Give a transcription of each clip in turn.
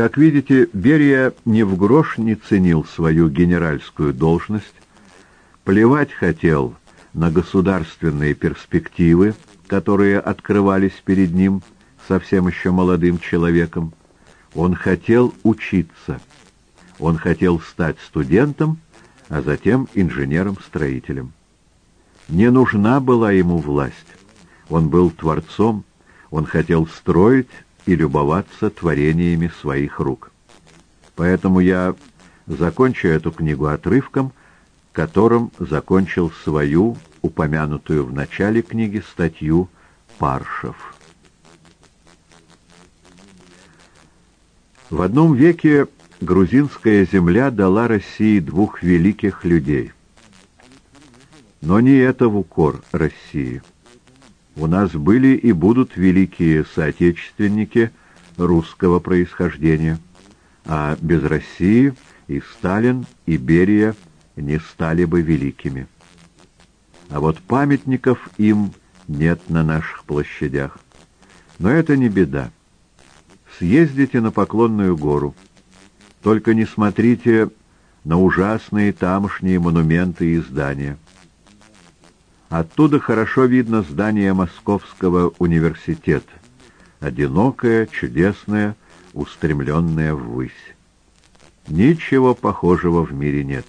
Как видите, Берия ни в грош не ценил свою генеральскую должность, плевать хотел на государственные перспективы, которые открывались перед ним совсем еще молодым человеком. Он хотел учиться. Он хотел стать студентом, а затем инженером-строителем. Не нужна была ему власть. Он был творцом, он хотел строить и любоваться творениями своих рук. Поэтому я закончу эту книгу отрывком, которым закончил свою, упомянутую в начале книги, статью Паршев. В одном веке грузинская земля дала России двух великих людей. Но не это в укор России. У нас были и будут великие соотечественники русского происхождения, а без России и Сталин, и Берия не стали бы великими. А вот памятников им нет на наших площадях. Но это не беда. Съездите на Поклонную гору. Только не смотрите на ужасные тамошние монументы и здания. Оттуда хорошо видно здание Московского университета. Одинокое, чудесное, устремленное ввысь. Ничего похожего в мире нет.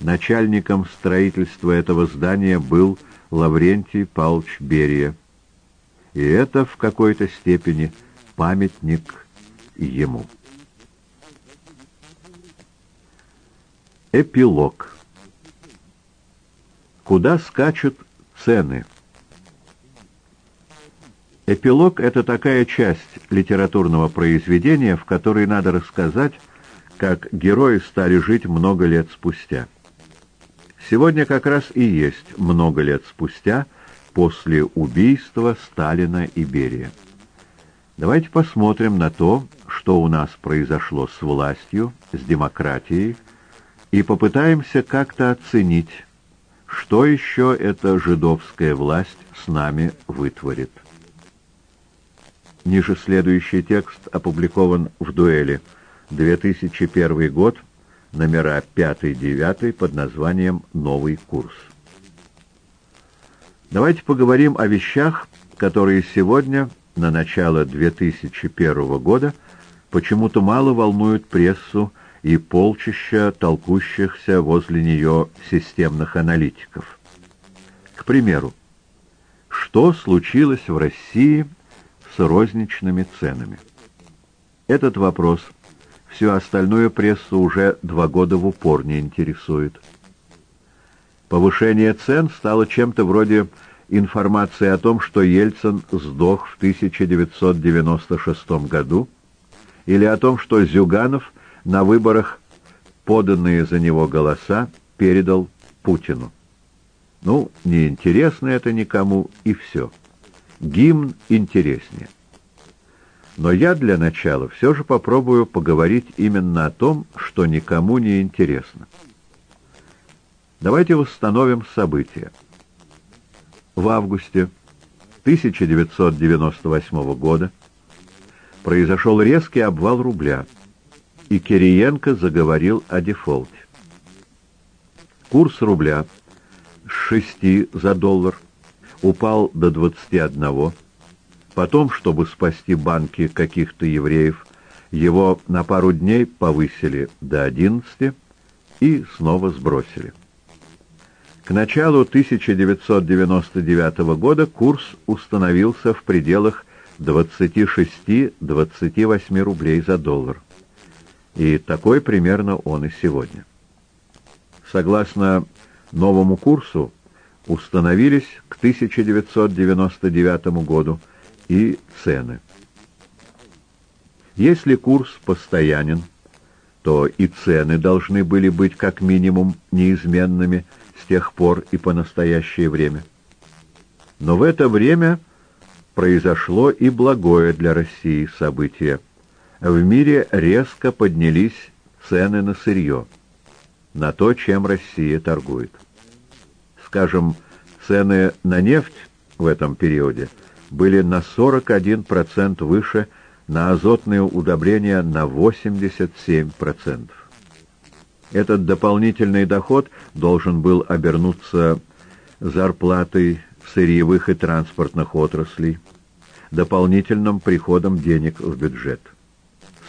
Начальником строительства этого здания был Лаврентий Павлович Берия. И это в какой-то степени памятник ему. Эпилог Куда скачут цены? Эпилог — это такая часть литературного произведения, в которой надо рассказать, как герои стали жить много лет спустя. Сегодня как раз и есть много лет спустя, после убийства Сталина и Берия. Давайте посмотрим на то, что у нас произошло с властью, с демократией, и попытаемся как-то оценить, что еще эта жидовская власть с нами вытворит? Ниже следующий текст опубликован в «Дуэли», 2001 год, номера 5-9 под названием «Новый курс». Давайте поговорим о вещах, которые сегодня, на начало 2001 года, почему-то мало волнуют прессу и полчища толкущихся возле нее системных аналитиков. К примеру, что случилось в России с розничными ценами? Этот вопрос всю остальную прессу уже два года в упор не интересует. Повышение цен стало чем-то вроде информации о том, что Ельцин сдох в 1996 году, или о том, что Зюганов – на выборах поданные за него голоса передал Путину. Ну, не интересно это никому, и все. Гимн интереснее. Но я для начала все же попробую поговорить именно о том, что никому не интересно. Давайте восстановим события. В августе 1998 года произошел резкий обвал рубля – и Кириенко заговорил о дефолте. Курс рубля с 6 за доллар упал до 21, потом, чтобы спасти банки каких-то евреев, его на пару дней повысили до 11 и снова сбросили. К началу 1999 года курс установился в пределах 26-28 рублей за доллар. И такой примерно он и сегодня. Согласно новому курсу, установились к 1999 году и цены. Если курс постоянен, то и цены должны были быть как минимум неизменными с тех пор и по настоящее время. Но в это время произошло и благое для России событие – в мире резко поднялись цены на сырье, на то, чем Россия торгует. Скажем, цены на нефть в этом периоде были на 41% выше на азотные удобрения на 87%. Этот дополнительный доход должен был обернуться зарплатой сырьевых и транспортных отраслей, дополнительным приходом денег в бюджет.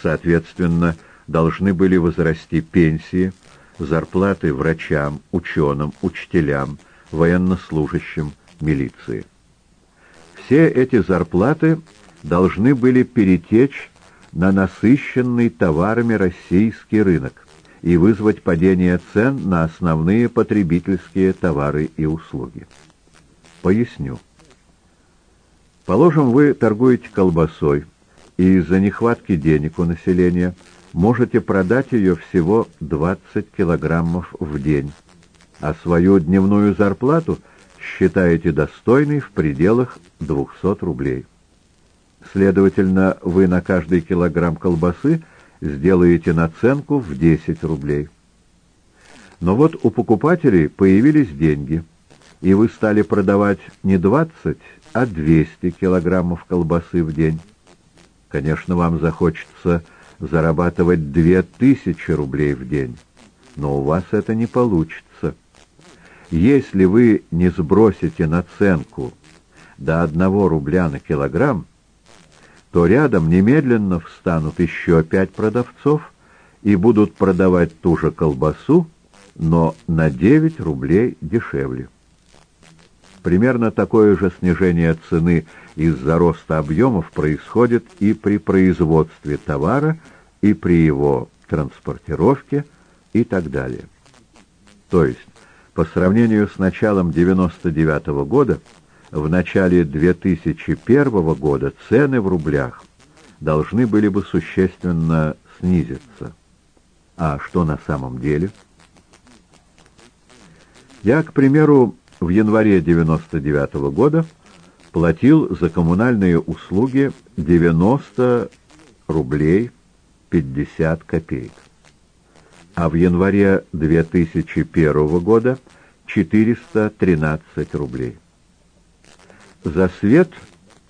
Соответственно, должны были возрасти пенсии, зарплаты врачам, ученым, учителям, военнослужащим, милиции. Все эти зарплаты должны были перетечь на насыщенный товарами российский рынок и вызвать падение цен на основные потребительские товары и услуги. Поясню. Положим, вы торгуете колбасой, и из-за нехватки денег у населения можете продать ее всего 20 килограммов в день, а свою дневную зарплату считаете достойной в пределах 200 рублей. Следовательно, вы на каждый килограмм колбасы сделаете наценку в 10 рублей. Но вот у покупателей появились деньги, и вы стали продавать не 20, а 200 килограммов колбасы в день. Конечно, вам захочется зарабатывать 2000 рублей в день, но у вас это не получится. Если вы не сбросите наценку до 1 рубля на килограмм, то рядом немедленно встанут еще пять продавцов и будут продавать ту же колбасу, но на 9 рублей дешевле. Примерно такое же снижение цены из-за роста объемов происходит и при производстве товара, и при его транспортировке и так далее. То есть, по сравнению с началом 99 -го года, в начале 2001 года цены в рублях должны были бы существенно снизиться. А что на самом деле? Я, к примеру, в январе 99 -го года платил за коммунальные услуги 90 рублей 50 копеек, а в январе 2001 года 413 рублей. За свет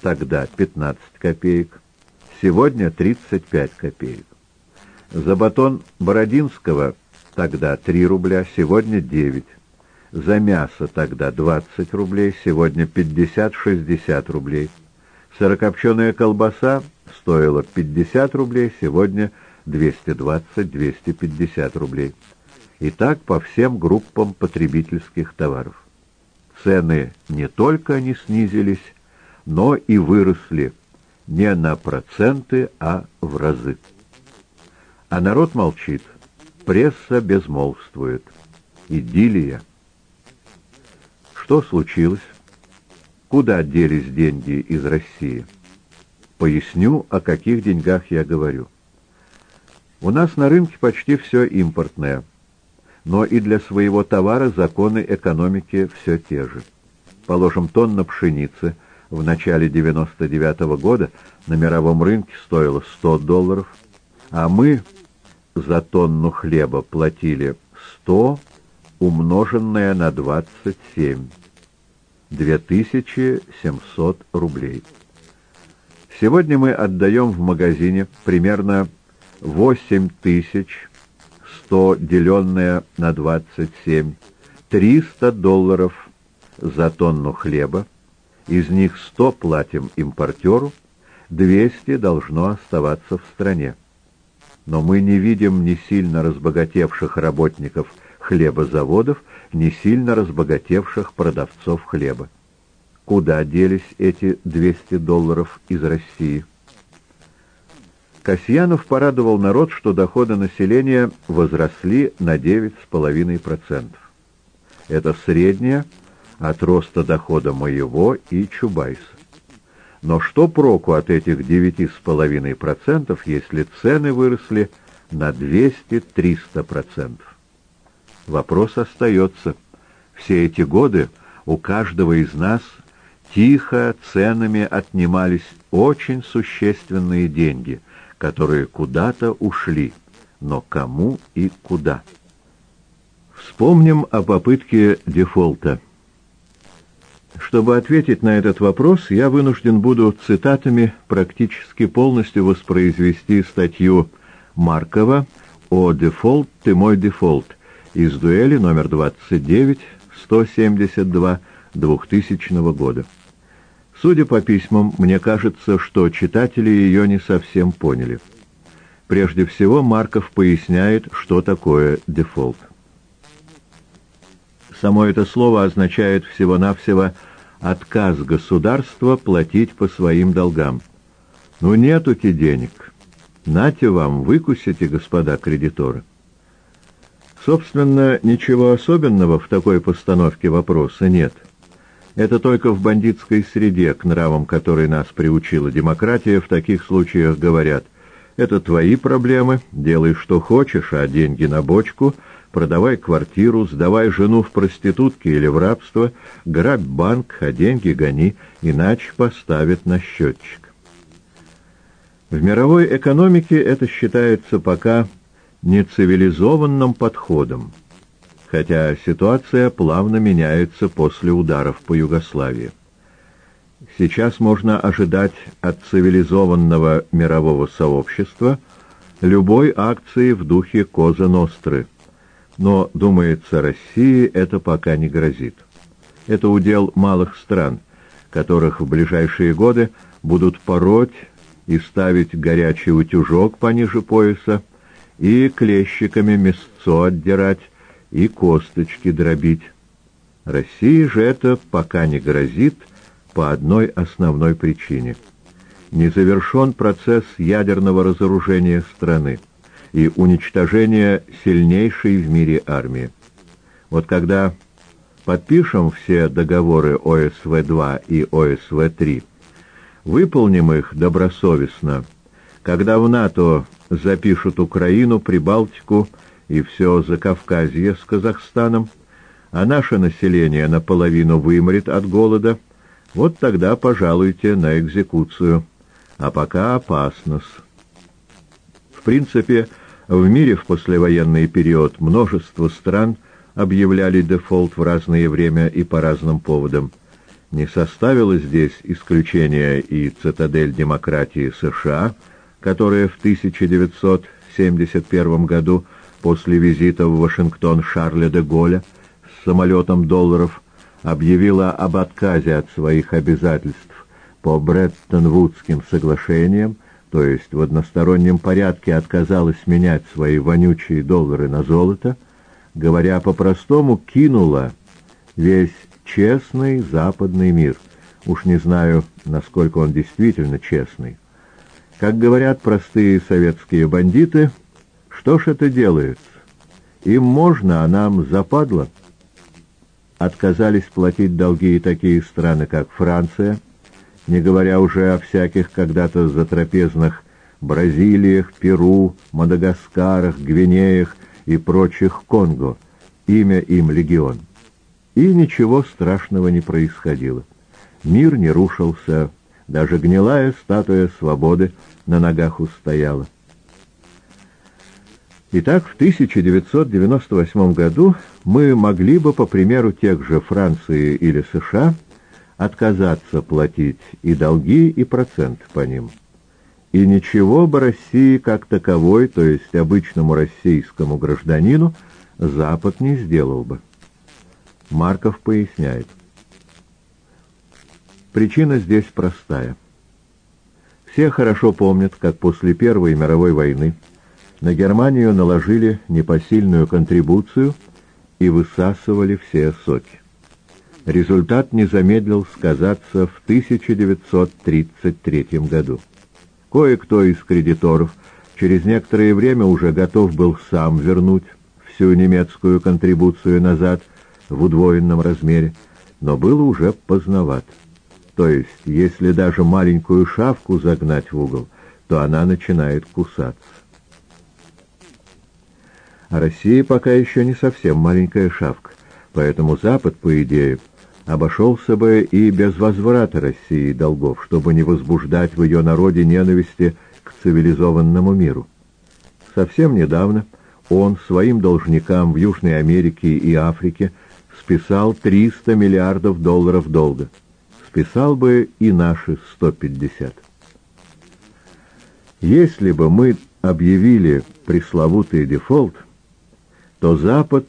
тогда 15 копеек, сегодня 35 копеек. За батон Бородинского тогда 3 рубля, сегодня 9. За мясо тогда 20 рублей, сегодня 50-60 рублей. Сырокопченая колбаса стоила 50 рублей, сегодня 220-250 рублей. И так по всем группам потребительских товаров цены не только не снизились, но и выросли не на проценты, а в разы. А народ молчит, пресса безмолвствует. Идиллия. Что случилось? Куда делись деньги из России? Поясню, о каких деньгах я говорю. У нас на рынке почти все импортное – но и для своего товара законы экономики все те же. Положим, тонна пшеницы в начале 99 -го года на мировом рынке стоила 100 долларов, а мы за тонну хлеба платили 100 умноженное на 27, 2700 рублей. Сегодня мы отдаем в магазине примерно 8 тысяч 100, деленное на 27, 300 долларов за тонну хлеба, из них 100 платим импортеру, 200 должно оставаться в стране. Но мы не видим ни сильно разбогатевших работников хлебозаводов, ни сильно разбогатевших продавцов хлеба. Куда делись эти 200 долларов из России? Касьянов порадовал народ, что доходы населения возросли на 9,5%. Это среднее от роста дохода моего и Чубайса. Но что проку от этих 9,5%, если цены выросли на 200-300%? Вопрос остается. Все эти годы у каждого из нас тихо ценами отнимались очень существенные деньги – которые куда-то ушли, но кому и куда. Вспомним о попытке дефолта. Чтобы ответить на этот вопрос, я вынужден буду цитатами практически полностью воспроизвести статью Маркова о «Дефолт, ты мой дефолт» из дуэли номер 29, 172, 2000 года. Судя по письмам, мне кажется, что читатели ее не совсем поняли. Прежде всего, Марков поясняет, что такое дефолт. Само это слово означает всего-навсего отказ государства платить по своим долгам. Ну, нету-те денег. Нате вам, выкусите, господа кредиторы. Собственно, ничего особенного в такой постановке вопроса нет. Это только в бандитской среде, к нравам которой нас приучила демократия, в таких случаях говорят «это твои проблемы, делай что хочешь, а деньги на бочку — продавай квартиру, сдавай жену в проститутки или в рабство, грабь банк, а деньги гони, иначе поставят на счетчик. В мировой экономике это считается пока нецивилизованным подходом, хотя ситуация плавно меняется после ударов по Югославии. Сейчас можно ожидать от цивилизованного мирового сообщества любой акции в духе Коза Ностры – но, думается, России это пока не грозит. Это удел малых стран, которых в ближайшие годы будут пороть и ставить горячий утюжок пониже пояса, и клещиками мясцо отдирать, и косточки дробить. России же это пока не грозит по одной основной причине. Не завершен процесс ядерного разоружения страны и уничтожения сильнейшей в мире армии. Вот когда подпишем все договоры ОСВ-2 и ОСВ-3, выполним их добросовестно, когда в НАТО запишут Украину, Прибалтику и все Закавказье с Казахстаном, а наше население наполовину вымрет от голода, вот тогда пожалуйте на экзекуцию. А пока опасно -с. В принципе, в мире в послевоенный период множество стран объявляли дефолт в разное время и по разным поводам. Не составило здесь исключения и цитадель демократии США, которая в 1971 году после визита в Вашингтон Шарля де Голля с самолетом долларов объявила об отказе от своих обязательств по Бреттон-Вудским соглашениям то есть в одностороннем порядке отказалась менять свои вонючие доллары на золото, говоря по-простому, кинула весь честный западный мир. Уж не знаю, насколько он действительно честный. Как говорят простые советские бандиты, что ж это делается? Им можно, а нам западло. Отказались платить долги и такие страны, как Франция – не говоря уже о всяких когда-то затрапезных Бразилиях, Перу, Мадагаскарах, Гвинеях и прочих Конго, имя им легион. И ничего страшного не происходило. Мир не рушился, даже гнилая статуя свободы на ногах устояла. Итак, в 1998 году мы могли бы, по примеру тех же Франции или США, отказаться платить и долги, и процент по ним. И ничего бы России как таковой, то есть обычному российскому гражданину, Запад не сделал бы. Марков поясняет. Причина здесь простая. Все хорошо помнят, как после Первой мировой войны на Германию наложили непосильную контрибуцию и высасывали все соки. Результат не замедлил сказаться в 1933 году. Кое-кто из кредиторов через некоторое время уже готов был сам вернуть всю немецкую контрибуцию назад в удвоенном размере, но было уже поздновато. То есть, если даже маленькую шавку загнать в угол, то она начинает кусаться. А Россия пока еще не совсем маленькая шавка, поэтому Запад, по идее, обошелся бы и без возврата России долгов, чтобы не возбуждать в ее народе ненависти к цивилизованному миру. Совсем недавно он своим должникам в Южной Америке и Африке списал 300 миллиардов долларов долга. Списал бы и наши 150. Если бы мы объявили пресловутый дефолт, то Запад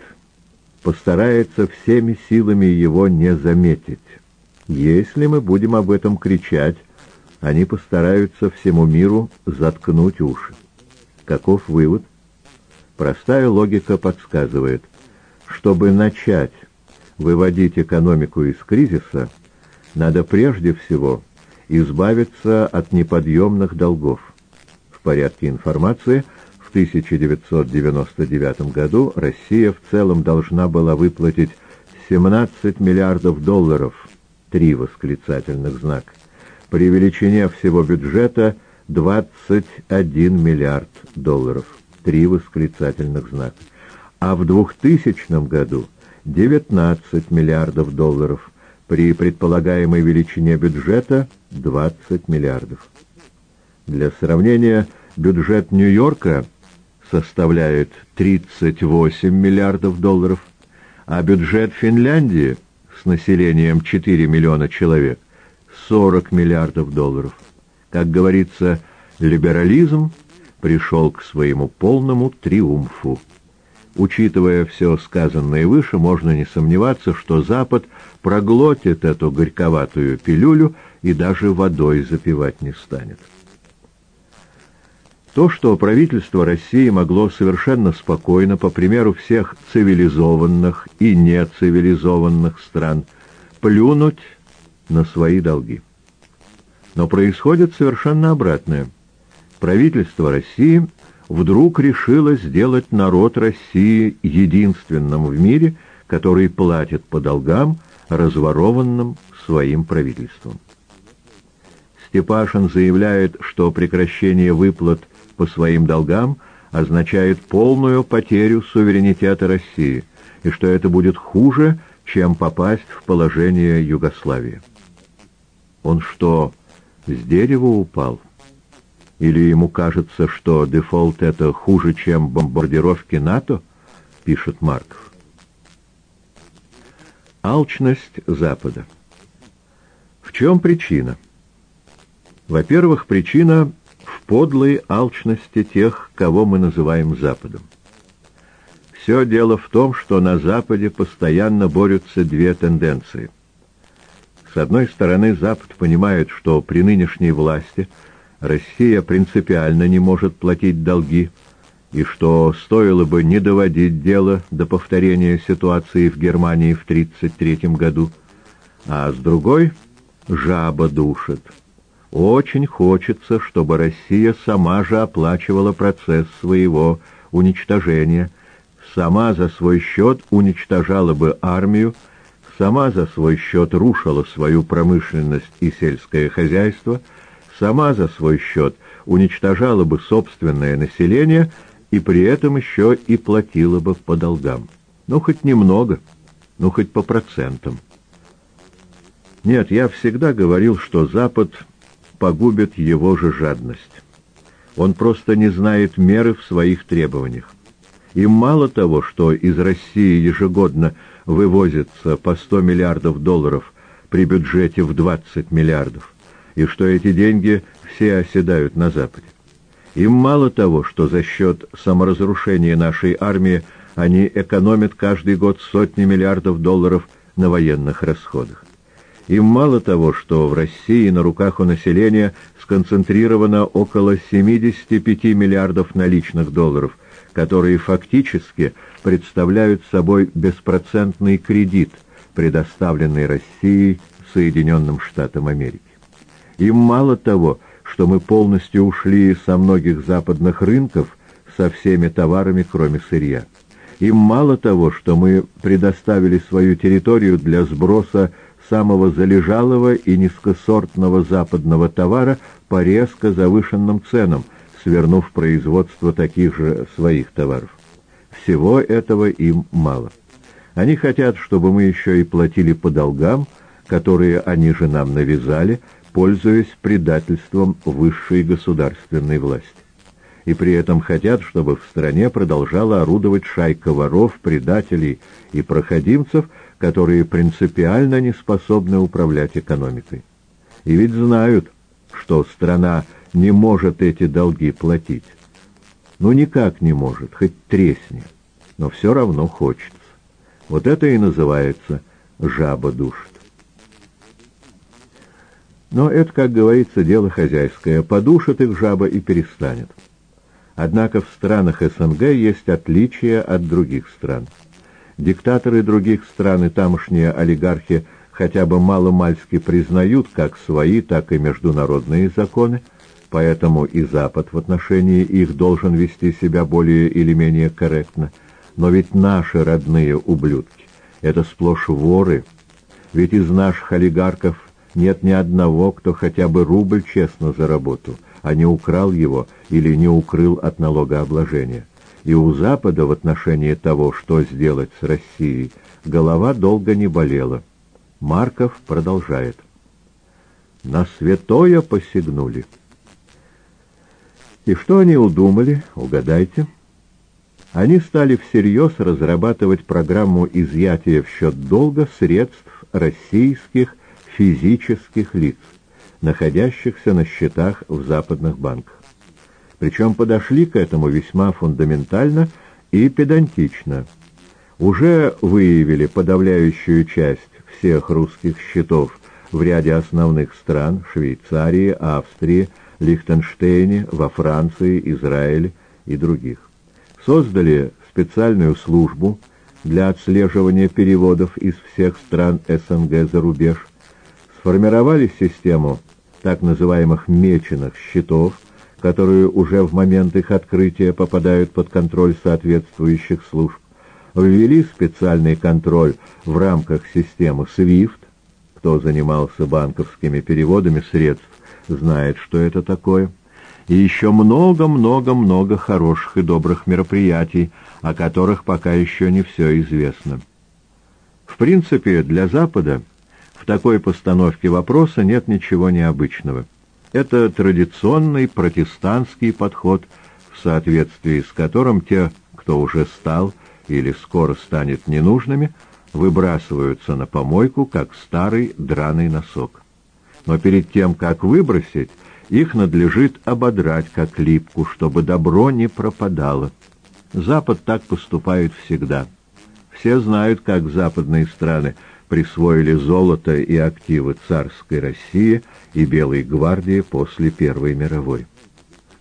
постарается всеми силами его не заметить. Если мы будем об этом кричать, они постараются всему миру заткнуть уши. Каков вывод? Простая логика подсказывает, чтобы начать выводить экономику из кризиса, надо прежде всего избавиться от неподъемных долгов. В порядке информации в 1999 году Россия в целом должна была выплатить 17 миллиардов долларов, три восклицательных знака, при величине всего бюджета 21 миллиард долларов, три восклицательных знака, а в 2000 году 19 миллиардов долларов, при предполагаемой величине бюджета 20 миллиардов. Для сравнения, бюджет Нью-Йорка составляет 38 миллиардов долларов, а бюджет Финляндии с населением 4 миллиона человек 40 миллиардов долларов. Как говорится, либерализм пришел к своему полному триумфу. Учитывая все сказанное выше, можно не сомневаться, что Запад проглотит эту горьковатую пилюлю и даже водой запивать не станет. То, что правительство России могло совершенно спокойно, по примеру всех цивилизованных и нецивилизованных стран, плюнуть на свои долги. Но происходит совершенно обратное. Правительство России вдруг решило сделать народ России единственным в мире, который платит по долгам, разворованным своим правительством. Степашин заявляет, что прекращение выплат по своим долгам означает полную потерю суверенитета России, и что это будет хуже, чем попасть в положение Югославии. Он что, с дерева упал? Или ему кажется, что дефолт — это хуже, чем бомбардировки НАТО? Пишет Марков. Алчность Запада. В чем причина? Во-первых, причина в подлой алчности тех, кого мы называем Западом. Все дело в том, что на Западе постоянно борются две тенденции. С одной стороны, Запад понимает, что при нынешней власти – Россия принципиально не может платить долги, и что стоило бы не доводить дело до повторения ситуации в Германии в 1933 году, а с другой — жаба душит. Очень хочется, чтобы Россия сама же оплачивала процесс своего уничтожения, сама за свой счет уничтожала бы армию, сама за свой счет рушила свою промышленность и сельское хозяйство — сама за свой счет уничтожала бы собственное население и при этом еще и платила бы по долгам. Ну, хоть немного, ну, хоть по процентам. Нет, я всегда говорил, что Запад погубит его же жадность. Он просто не знает меры в своих требованиях. И мало того, что из России ежегодно вывозится по 100 миллиардов долларов при бюджете в 20 миллиардов, и что эти деньги все оседают на Западе. Им мало того, что за счет саморазрушения нашей армии они экономят каждый год сотни миллиардов долларов на военных расходах. Им мало того, что в России на руках у населения сконцентрировано около 75 миллиардов наличных долларов, которые фактически представляют собой беспроцентный кредит, предоставленный Россией Соединенным Штатам Америки. Им мало того, что мы полностью ушли со многих западных рынков со всеми товарами, кроме сырья. Им мало того, что мы предоставили свою территорию для сброса самого залежалого и низкосортного западного товара по резко завышенным ценам, свернув производство таких же своих товаров. Всего этого им мало. Они хотят, чтобы мы еще и платили по долгам, которые они же нам навязали, пользуясь предательством высшей государственной власти. И при этом хотят, чтобы в стране продолжала орудовать шайка воров, предателей и проходимцев, которые принципиально не способны управлять экономикой. И ведь знают, что страна не может эти долги платить. Ну, никак не может, хоть тресни, но все равно хочется. Вот это и называется «жаба душит». Но это, как говорится, дело хозяйское. Подушит их жаба и перестанет. Однако в странах СНГ есть отличия от других стран. Диктаторы других стран и тамошние олигархи хотя бы мало-мальски признают как свои, так и международные законы, поэтому и Запад в отношении их должен вести себя более или менее корректно. Но ведь наши родные ублюдки — это сплошь воры, ведь из наших олигархов нет ни одного, кто хотя бы рубль честно заработал, а не украл его или не укрыл от налогообложения. И у Запада в отношении того, что сделать с Россией, голова долго не болела. Марков продолжает. На святое посягнули. И что они удумали, угадайте? Они стали всерьез разрабатывать программу изъятия в счет долга средств российских физических лиц, находящихся на счетах в западных банках. Причем подошли к этому весьма фундаментально и педантично. Уже выявили подавляющую часть всех русских счетов в ряде основных стран – Швейцарии, Австрии, Лихтенштейне, во Франции, Израиле и других. Создали специальную службу для отслеживания переводов из всех стран СНГ за рубеж – сформировали систему так называемых меченых счетов, которые уже в момент их открытия попадают под контроль соответствующих служб, ввели специальный контроль в рамках системы SWIFT, кто занимался банковскими переводами средств, знает, что это такое, и еще много-много-много хороших и добрых мероприятий, о которых пока еще не все известно. В принципе, для Запада – в такой постановке вопроса нет ничего необычного. Это традиционный протестантский подход, в соответствии с которым те, кто уже стал или скоро станет ненужными, выбрасываются на помойку, как старый драный носок. Но перед тем, как выбросить, их надлежит ободрать, как липку, чтобы добро не пропадало. Запад так поступает всегда. Все знают, как западные страны – присвоили золото и активы царской России и Белой гвардии после Первой мировой.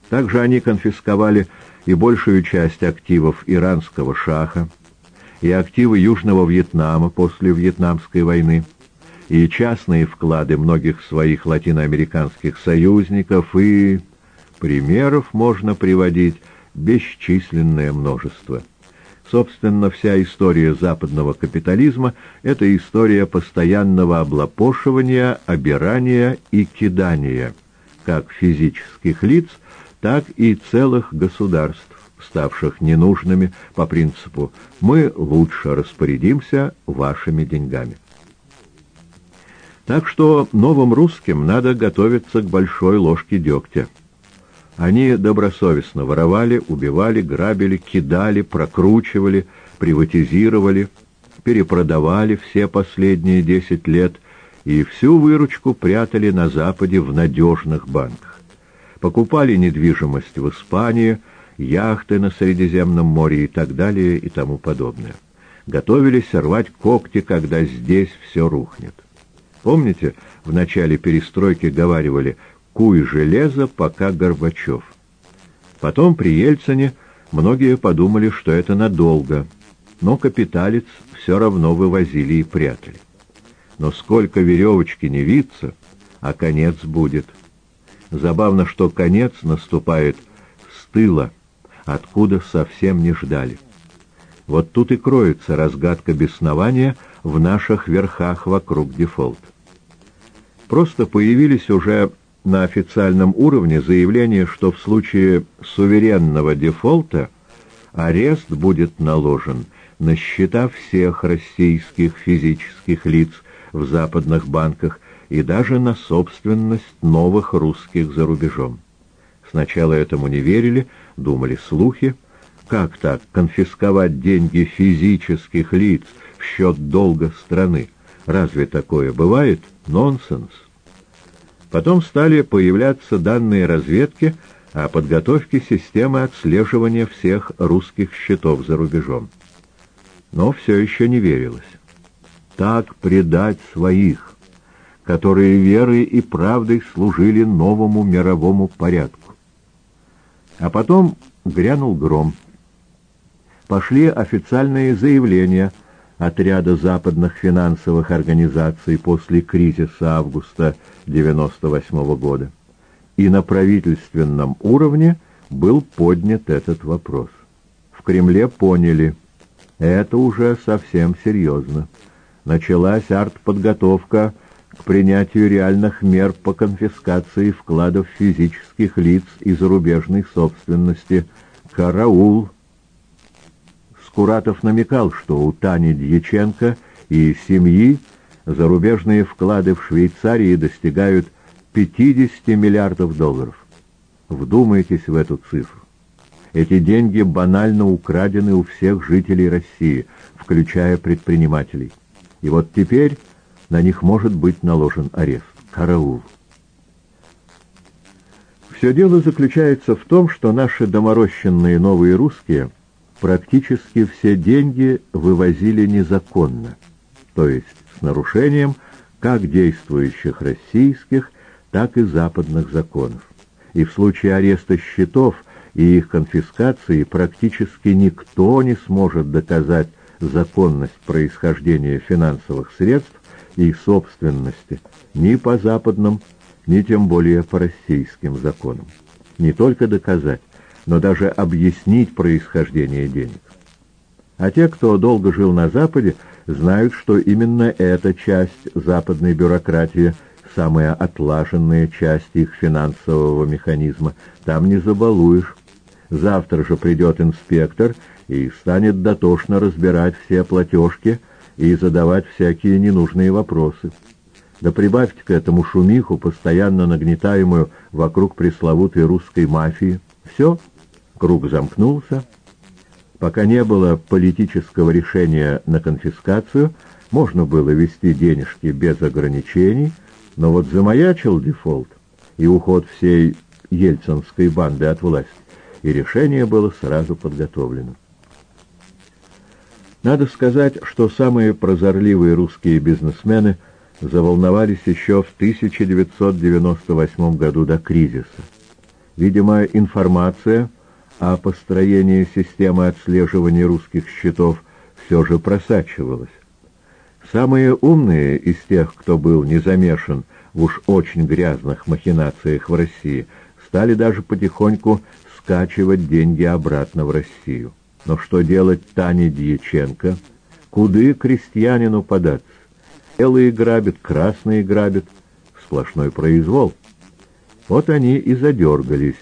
Также они конфисковали и большую часть активов иранского шаха, и активы Южного Вьетнама после Вьетнамской войны, и частные вклады многих своих латиноамериканских союзников, и примеров можно приводить бесчисленное множество. Собственно, вся история западного капитализма — это история постоянного облапошивания, обирания и кидания как физических лиц, так и целых государств, ставших ненужными по принципу «мы лучше распорядимся вашими деньгами». Так что новым русским надо готовиться к большой ложке дегтя. Они добросовестно воровали, убивали, грабили, кидали, прокручивали, приватизировали, перепродавали все последние десять лет и всю выручку прятали на Западе в надежных банках. Покупали недвижимость в Испании, яхты на Средиземном море и так далее и тому подобное. Готовились рвать когти, когда здесь все рухнет. Помните, в начале перестройки говаривали куй железо, пока Горбачев. Потом при Ельцине многие подумали, что это надолго, но капиталец все равно вывозили и прятали. Но сколько веревочки не виться, а конец будет. Забавно, что конец наступает с тыла, откуда совсем не ждали. Вот тут и кроется разгадка беснования в наших верхах вокруг дефолт. Просто появились уже на официальном уровне заявление, что в случае суверенного дефолта арест будет наложен на счета всех российских физических лиц в западных банках и даже на собственность новых русских за рубежом. Сначала этому не верили, думали слухи. Как так, конфисковать деньги физических лиц, в счет долга страны. Разве такое бывает? Нонсенс. Потом стали появляться данные разведки о подготовке системы отслеживания всех русских счетов за рубежом. Но все еще не верилось. Так предать своих, которые верой и правдой служили новому мировому порядку. А потом грянул гром. Пошли официальные заявления от ряда западных финансовых организаций после кризиса августа 1998 года и на правительственном уровне был поднят этот вопрос. В Кремле поняли, это уже совсем серьезно. Началась артподготовка к принятию реальных мер по конфискации вкладов физических лиц и зарубежной собственности. Караул! Скуратов намекал, что у Тани Дьяченко и семьи зарубежные вклады в Швейцарии достигают 50 миллиардов долларов. Вдумайтесь в эту цифру. Эти деньги банально украдены у всех жителей России, включая предпринимателей. И вот теперь на них может быть наложен арест. Караул. Все дело заключается в том, что наши доморощенные новые русские практически все деньги вывозили незаконно, то есть с нарушением как действующих российских, так и западных законов. И в случае ареста счетов и их конфискации практически никто не сможет доказать законность происхождения финансовых средств и собственности ни по западным, ни тем более по российским законам. Не только доказать, но даже объяснить происхождение денег. А те, кто долго жил на Западе, знают, что именно эта часть западной бюрократии – самая отлаженная часть их финансового механизма. Там не забалуешь. Завтра же придет инспектор и станет дотошно разбирать все платежки и задавать всякие ненужные вопросы. Да прибавьте к этому шумиху, постоянно нагнетаемую вокруг пресловутой русской мафии. Все, круг замкнулся. Пока не было политического решения на конфискацию, можно было вести денежки без ограничений – но вот замаячил дефолт и уход всей ельцинской банды от власти, и решение было сразу подготовлено. Надо сказать, что самые прозорливые русские бизнесмены заволновались еще в 1998 году до кризиса. Видимо, информация о построении системы отслеживания русских счетов все же просачивалась. Самые умные из тех, кто был не замешан в уж очень грязных махинациях в России, стали даже потихоньку скачивать деньги обратно в Россию. Но что делать Тане Дьяченко? Куды крестьянину податься? Белые грабят, красные грабят. Сплошной произвол. Вот они и задергались.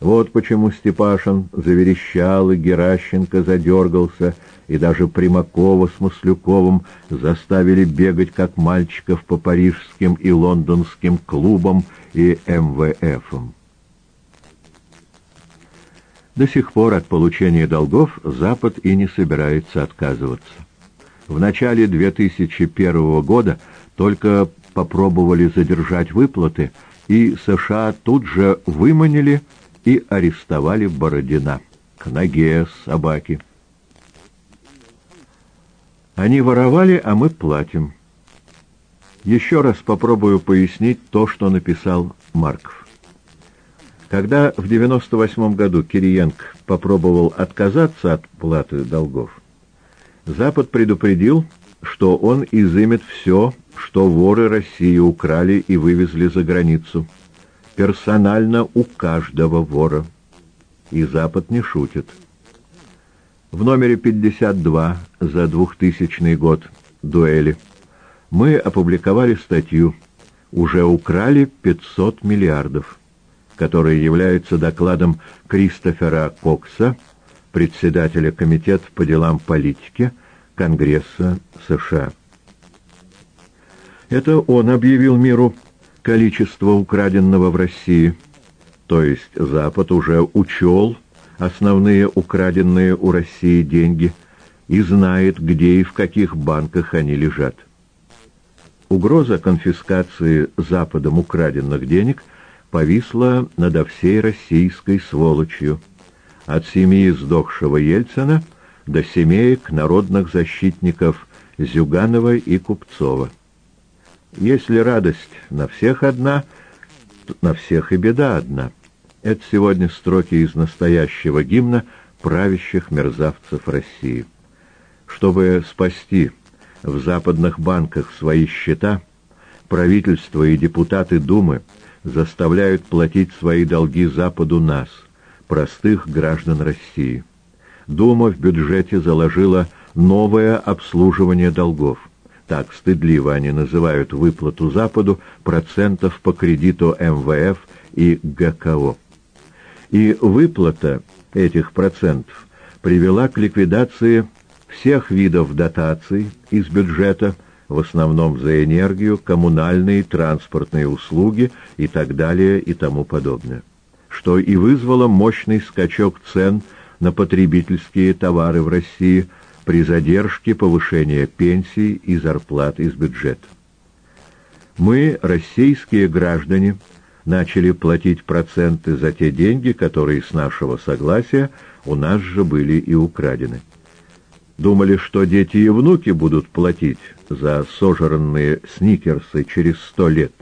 Вот почему Степашин заверещал, и Геращенко задергался, и даже Примакова с Маслюковым заставили бегать как мальчиков по парижским и лондонским клубам и МВФам. До сих пор от получения долгов Запад и не собирается отказываться. В начале 2001 года только попробовали задержать выплаты, и США тут же выманили и арестовали Бородина. К ноге собаки. Они воровали, а мы платим. Еще раз попробую пояснить то, что написал Марков. Когда в 98 году Кириенко попробовал отказаться от платы долгов, Запад предупредил, что он изымет все, что воры России украли и вывезли за границу персонально у каждого вора. И Запад не шутит. В номере 52 за 2000 год дуэли мы опубликовали статью «Уже украли 500 миллиардов», которая является докладом Кристофера Кокса, председателя Комитета по делам политики Конгресса США. Это он объявил миру количество украденного в России, то есть Запад уже учел основные украденные у России деньги и знает, где и в каких банках они лежат. Угроза конфискации Западом украденных денег повисла над всей российской сволочью, от семьи сдохшего Ельцина до семеек народных защитников Зюганова и Купцова. Если радость на всех одна, на всех и беда одна. Это сегодня строки из настоящего гимна правящих мерзавцев России. Чтобы спасти в западных банках свои счета, правительство и депутаты Думы заставляют платить свои долги Западу нас, простых граждан России. Дума в бюджете заложила новое обслуживание долгов. Так стыдливо они называют выплату Западу процентов по кредиту МВФ и ГКО. И выплата этих процентов привела к ликвидации всех видов дотаций из бюджета, в основном за энергию, коммунальные, транспортные услуги и так далее и тому подобное, что и вызвало мощный скачок цен на потребительские товары в России при задержке повышения пенсий и зарплат из бюджета. Мы, российские граждане, начали платить проценты за те деньги, которые с нашего согласия у нас же были и украдены. Думали, что дети и внуки будут платить за сожранные сникерсы через сто лет.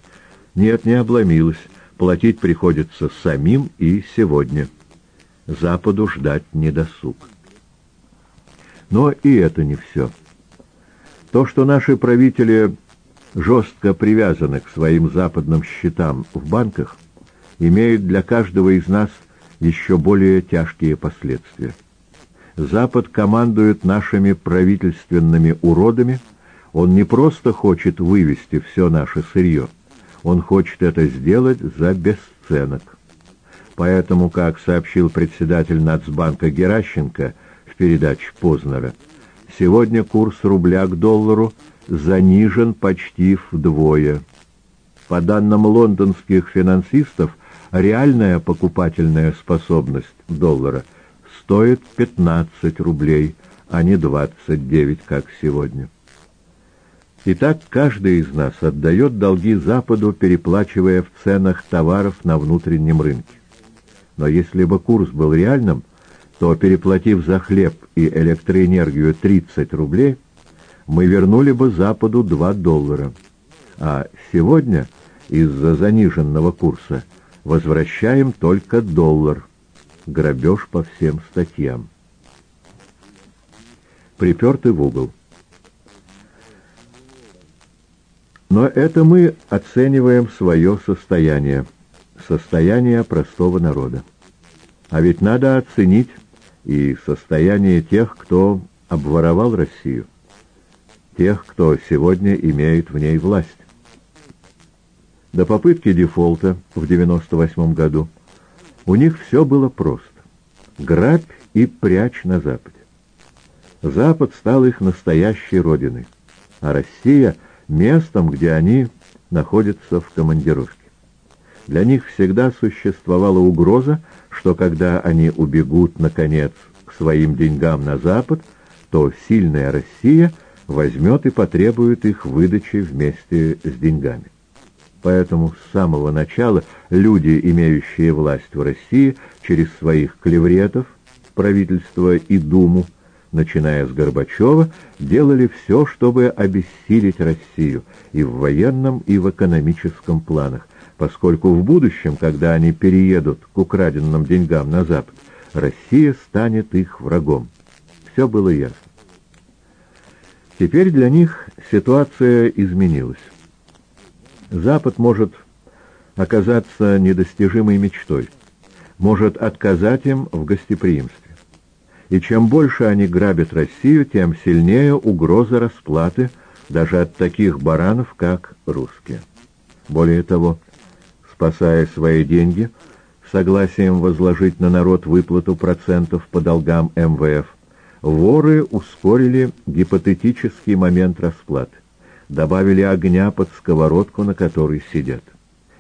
Нет, не обломилось. Платить приходится самим и сегодня. Западу ждать не досуг. Но и это не все. То, что наши правители жестко привязаны к своим западным счетам в банках, имеет для каждого из нас еще более тяжкие последствия. Запад командует нашими правительственными уродами, он не просто хочет вывести все наше сырье, он хочет это сделать за бесценок. Поэтому, как сообщил председатель Нацбанка Геращенко в передаче Познера, сегодня курс рубля к доллару занижен почти вдвое. По данным лондонских финансистов, реальная покупательная способность доллара – стоит 15 рублей, а не 29, как сегодня. Итак, каждый из нас отдает долги Западу, переплачивая в ценах товаров на внутреннем рынке. Но если бы курс был реальным, то, переплатив за хлеб и электроэнергию 30 рублей, мы вернули бы Западу 2 доллара. А сегодня из-за заниженного курса возвращаем только доллар – грабеж по всем статьям. Припертый в угол. Но это мы оцениваем свое состояние, состояние простого народа. А ведь надо оценить и состояние тех, кто обворовал Россию, тех, кто сегодня имеет в ней власть. До попытки дефолта в 98 году у них все было просто. Грабь и прячь на Западе. Запад стал их настоящей родиной, а Россия — местом, где они находятся в командировке. Для них всегда существовала угроза, что когда они убегут, наконец, к своим деньгам на Запад, то сильная Россия возьмет и потребует их выдачи вместе с деньгами. Поэтому с самого начала люди, имеющие власть в России, через своих клевретов, правительство и Думу, начиная с Горбачева, делали все, чтобы обессилить Россию и в военном, и в экономическом планах, поскольку в будущем, когда они переедут к украденным деньгам на Запад, Россия станет их врагом. Все было ясно. Теперь для них ситуация изменилась. Запад может оказаться недостижимой мечтой, может отказать им в гостеприимстве. И чем больше они грабят Россию, тем сильнее угроза расплаты даже от таких баранов, как русские. Более того, спасая свои деньги, согласием возложить на народ выплату процентов по долгам МВФ, воры ускорили гипотетический момент расплаты добавили огня под сковородку, на которой сидят.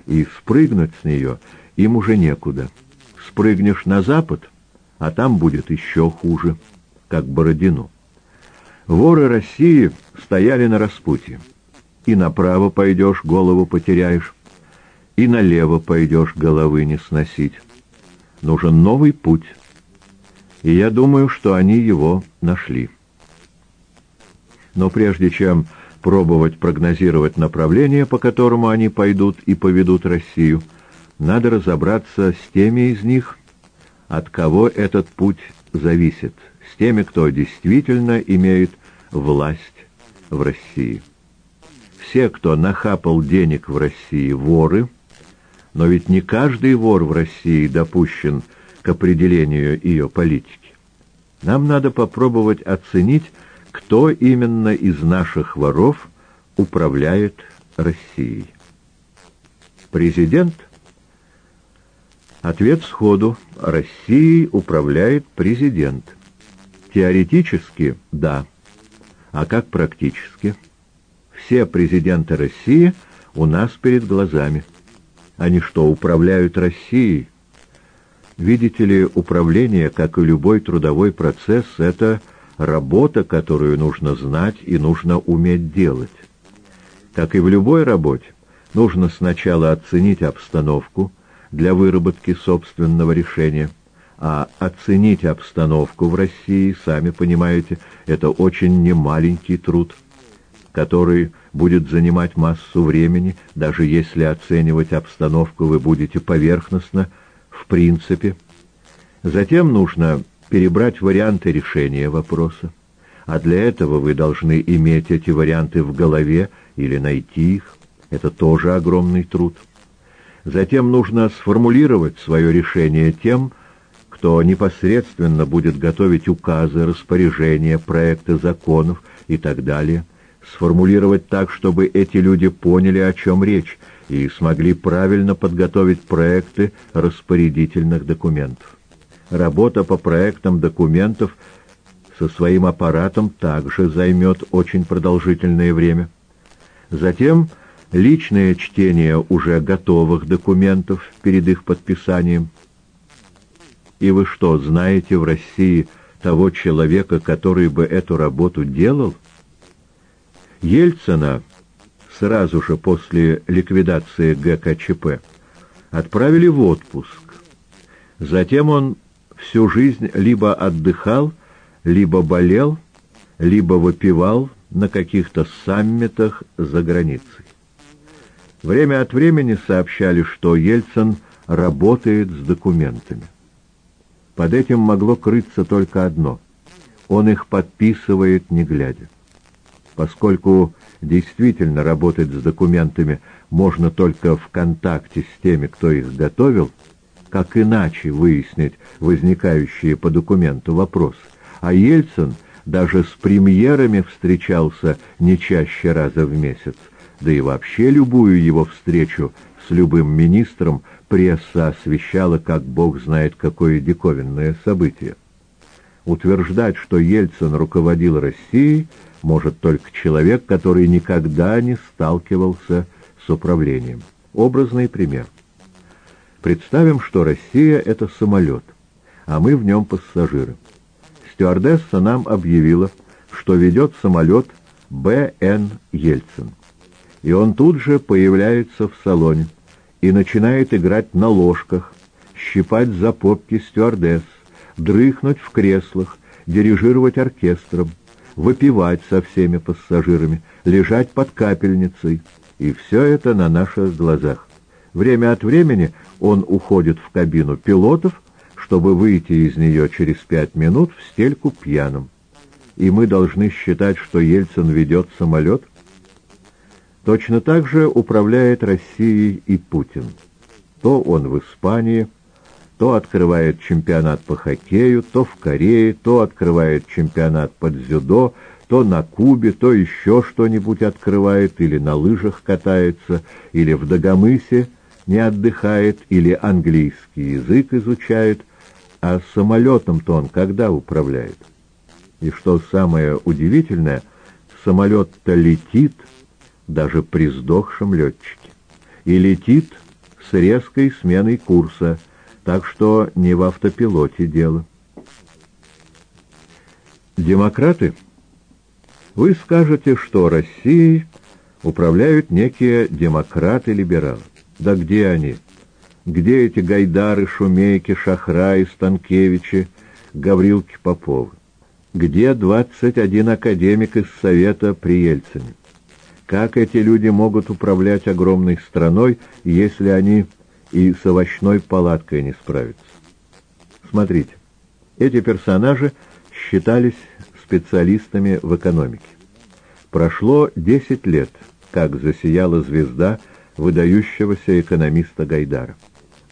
И спрыгнуть с нее им уже некуда. Спрыгнешь на запад, а там будет еще хуже, как Бородину. Воры России стояли на распутье. И направо пойдешь, голову потеряешь, и налево пойдешь, головы не сносить. Нужен новый путь. И я думаю, что они его нашли. Но прежде чем пробовать прогнозировать направление, по которому они пойдут и поведут Россию, надо разобраться с теми из них, от кого этот путь зависит, с теми, кто действительно имеет власть в России. Все, кто нахапал денег в России, воры, но ведь не каждый вор в России допущен к определению ее политики. Нам надо попробовать оценить, кто именно из наших воров управляет Россией. Президент? Ответ сходу. Россией управляет президент. Теоретически – да. А как практически? Все президенты России у нас перед глазами. Они что, управляют Россией? Видите ли, управление, как и любой трудовой процесс, это работа, которую нужно знать и нужно уметь делать. Как и в любой работе, нужно сначала оценить обстановку для выработки собственного решения, а оценить обстановку в России, сами понимаете, это очень немаленький труд, который будет занимать массу времени, даже если оценивать обстановку вы будете поверхностно, в принципе. Затем нужно перебрать варианты решения вопроса, а для этого вы должны иметь эти варианты в голове или найти их. Это тоже огромный труд. Затем нужно сформулировать свое решение тем, кто непосредственно будет готовить указы, распоряжения, проекты законов и так далее, сформулировать так, чтобы эти люди поняли, о чем речь, и смогли правильно подготовить проекты распорядительных документов. Работа по проектам документов со своим аппаратом также займет очень продолжительное время. Затем личное чтение уже готовых документов перед их подписанием – и вы что, знаете в России того человека, который бы эту работу делал? Ельцина сразу же после ликвидации ГКЧП отправили в отпуск. Затем он всю жизнь либо отдыхал, либо болел, либо выпивал на каких-то саммитах за границей. Время от времени сообщали, что Ельцин работает с документами. Под этим могло крыться только одно. Он их подписывает, не глядя. Поскольку действительно работать с документами можно только в контакте с теми, кто их готовил, как иначе выяснить возникающие по документу вопросы? А Ельцин даже с премьерами встречался не чаще раза в месяц, да и вообще любую его встречу с любым министром пресса освещала, как бог знает какое диковинное событие. Утверждать, что Ельцин руководил Россией, может только человек, который никогда не сталкивался с управлением. Образный пример. Представим, что Россия — это самолет, а мы в нем пассажиры. Стюардесса нам объявила, что ведет самолет Б.Н. Ельцин. И он тут же появляется в салоне и начинает играть на ложках, щипать за попки стюардесс, дрыхнуть в креслах, дирижировать оркестром, выпивать со всеми пассажирами, лежать под капельницей. И все это на наших глазах. Время от времени он уходит в кабину пилотов, чтобы выйти из нее через пять минут в стельку пьяным. И мы должны считать, что Ельцин ведет самолет — Точно так же управляет Россией и Путин. То он в Испании, то открывает чемпионат по хоккею, то в Корее, то открывает чемпионат по дзюдо, то на Кубе, то еще что-нибудь открывает, или на лыжах катается, или в Дагомысе не отдыхает, или английский язык изучает, а самолетом-то он когда управляет? И что самое удивительное, самолет-то летит, даже при сдохшем летчике, и летит с резкой сменой курса, так что не в автопилоте дело. Демократы? Вы скажете, что Россией управляют некие демократы-либералы. Да где они? Где эти Гайдары, Шумейки, Шахраи, Станкевичи, Гаврилки, Поповы? Где 21 академик из Совета при Ельцине? Как эти люди могут управлять огромной страной, если они и с овощной палаткой не справятся? Смотрите, эти персонажи считались специалистами в экономике. Прошло 10 лет, как засияла звезда выдающегося экономиста Гайдара.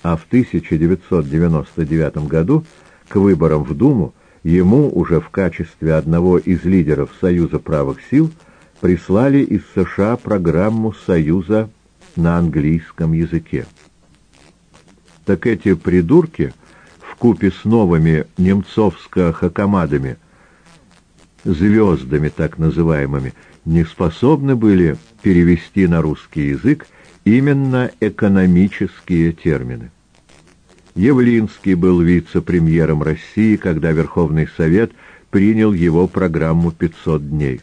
А в 1999 году к выборам в Думу ему уже в качестве одного из лидеров Союза правых сил прислали из США программу Союза на английском языке. Так эти придурки в купе с новыми немцовско-хакамадами звездами так называемыми, не способны были перевести на русский язык именно экономические термины. Явлинский был вице-премьером России, когда Верховный Совет принял его программу «500 дней».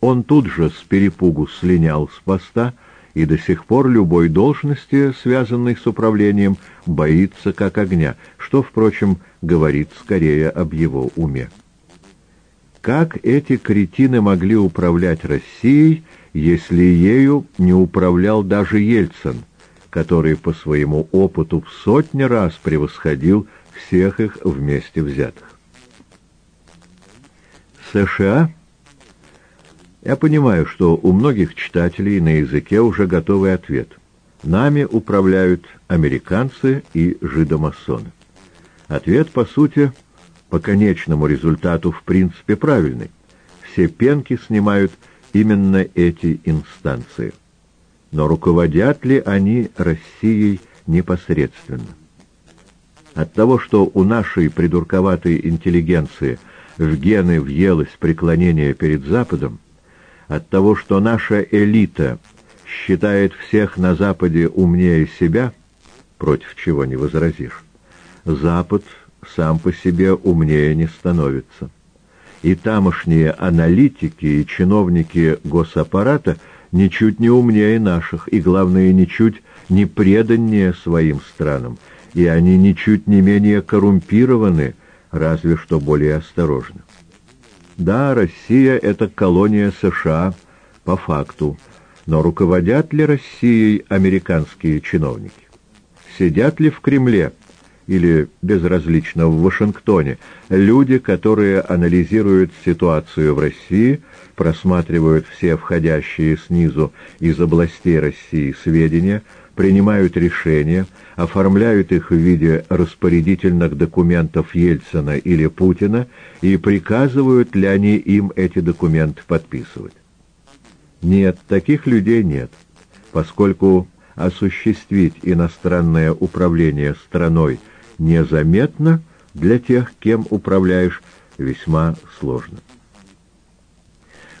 Он тут же с перепугу слинял с поста и до сих пор любой должности, связанной с управлением, боится как огня, что, впрочем, говорит скорее об его уме. Как эти кретины могли управлять Россией, если ею не управлял даже Ельцин, который по своему опыту в сотни раз превосходил всех их вместе взятых? США я понимаю, что у многих читателей на языке уже готовый ответ. Нами управляют американцы и жидомасоны. Ответ, по сути, по конечному результату в принципе правильный. Все пенки снимают именно эти инстанции. Но руководят ли они Россией непосредственно? От того, что у нашей придурковатой интеллигенции в гены въелось преклонение перед Западом, от того, что наша элита считает всех на Западе умнее себя, против чего не возразишь, Запад сам по себе умнее не становится. И тамошние аналитики и чиновники госаппарата ничуть не умнее наших, и, главное, ничуть не преданнее своим странам, и они ничуть не менее коррумпированы, разве что более осторожны. Да, Россия — это колония США по факту, но руководят ли Россией американские чиновники? Сидят ли в Кремле или безразлично в Вашингтоне люди, которые анализируют ситуацию в России, просматривают все входящие снизу из областей России сведения, принимают решения, оформляют их в виде распорядительных документов Ельцина или Путина и приказывают ли они им эти документы подписывать. Нет, таких людей нет, поскольку осуществить иностранное управление страной – незаметно для тех, кем управляешь, весьма сложно.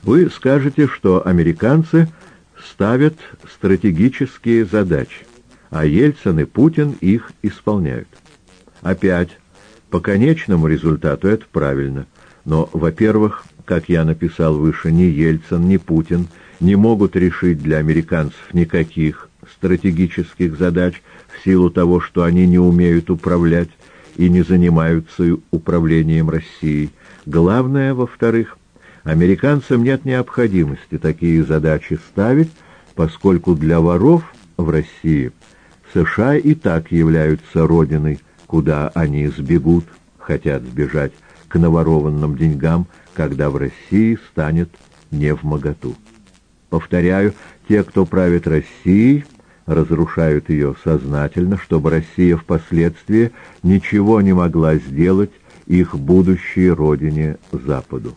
Вы скажете, что американцы ставят стратегические задачи, а Ельцин и Путин их исполняют. Опять, по конечному результату это правильно, но, во-первых, как я написал выше, ни Ельцин, ни Путин не могут решить для американцев никаких стратегических задач в силу того, что они не умеют управлять и не занимаются управлением Россией. Главное, во-вторых, американцам нет необходимости такие задачи ставить, поскольку для воров в России США и так являются родиной, куда они сбегут, хотят сбежать к наворованным деньгам, когда в России станет не в моготу. Повторяю, те, кто правит Россией, разрушают ее сознательно, чтобы Россия впоследствии ничего не могла сделать их будущей родине Западу.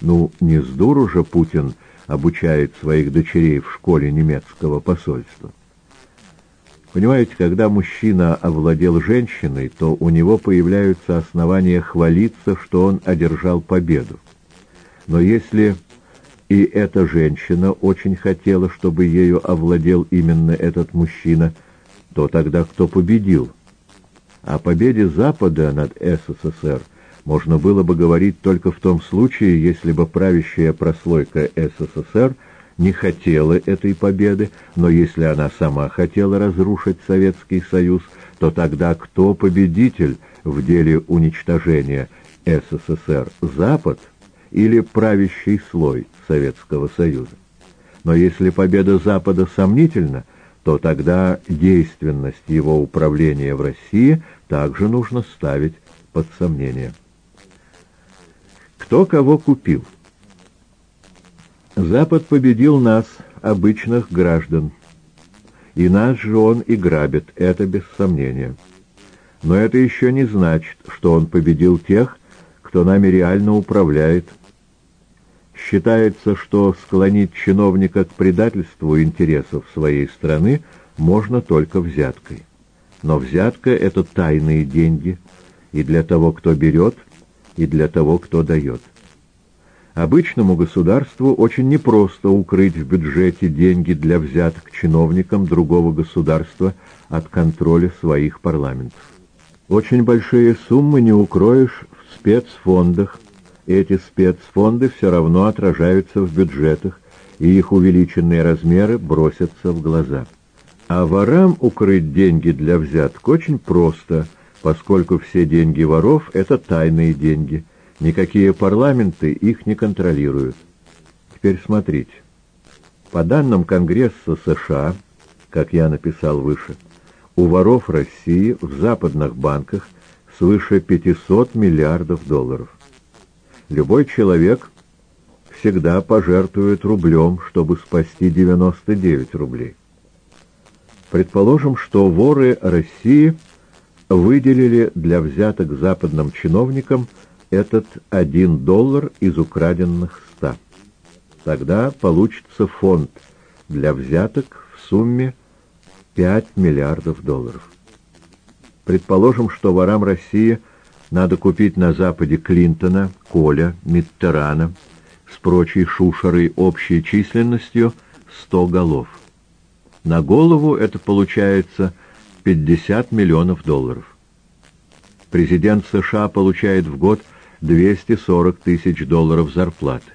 Ну, не с дуру же Путин обучает своих дочерей в школе немецкого посольства. Понимаете, когда мужчина овладел женщиной, то у него появляются основания хвалиться, что он одержал победу. Но если и эта женщина очень хотела, чтобы ею овладел именно этот мужчина, то тогда кто победил? О победе Запада над СССР можно было бы говорить только в том случае, если бы правящая прослойка СССР не хотела этой победы, но если она сама хотела разрушить Советский Союз, то тогда кто победитель в деле уничтожения СССР – Запад или правящий слой Советского Союза? Но если победа Запада сомнительна, то тогда действенность его управления в России также нужно ставить под сомнение. Кто кого купил? Запад победил нас, обычных граждан. И нас же он и грабит, это без сомнения. Но это еще не значит, что он победил тех, кто нами реально управляет. Считается, что склонить чиновника к предательству интересов своей страны можно только взяткой. Но взятка — это тайные деньги, и для того, кто берет, и для того, кто дает. Обычному государству очень непросто укрыть в бюджете деньги для взяток чиновникам другого государства от контроля своих парламентов. Очень большие суммы не укроешь в спецфондах. Эти спецфонды все равно отражаются в бюджетах, и их увеличенные размеры бросятся в глаза. А ворам укрыть деньги для взяток очень просто, поскольку все деньги воров — это тайные деньги — Никакие парламенты их не контролируют. Теперь смотрите. По данным Конгресса США, как я написал выше, у воров России в западных банках свыше 500 миллиардов долларов. Любой человек всегда пожертвует рублем, чтобы спасти 99 рублей. Предположим, что воры России выделили для взяток западным чиновникам этот один доллар из украденных ста. Тогда получится фонд для взяток в сумме 5 миллиардов долларов. Предположим, что ворам России надо купить на Западе Клинтона, Коля, Миттерана с прочей шушерой общей численностью 100 голов. На голову это получается 50 миллионов долларов. Президент США получает в год 240 тысяч долларов зарплаты.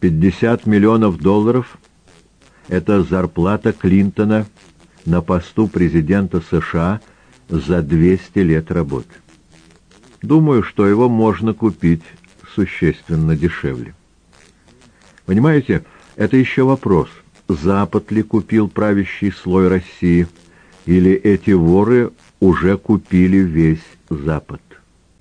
50 миллионов долларов – это зарплата Клинтона на посту президента США за 200 лет работы. Думаю, что его можно купить существенно дешевле. Понимаете, это еще вопрос, Запад ли купил правящий слой России, или эти воры уже купили весь Запад.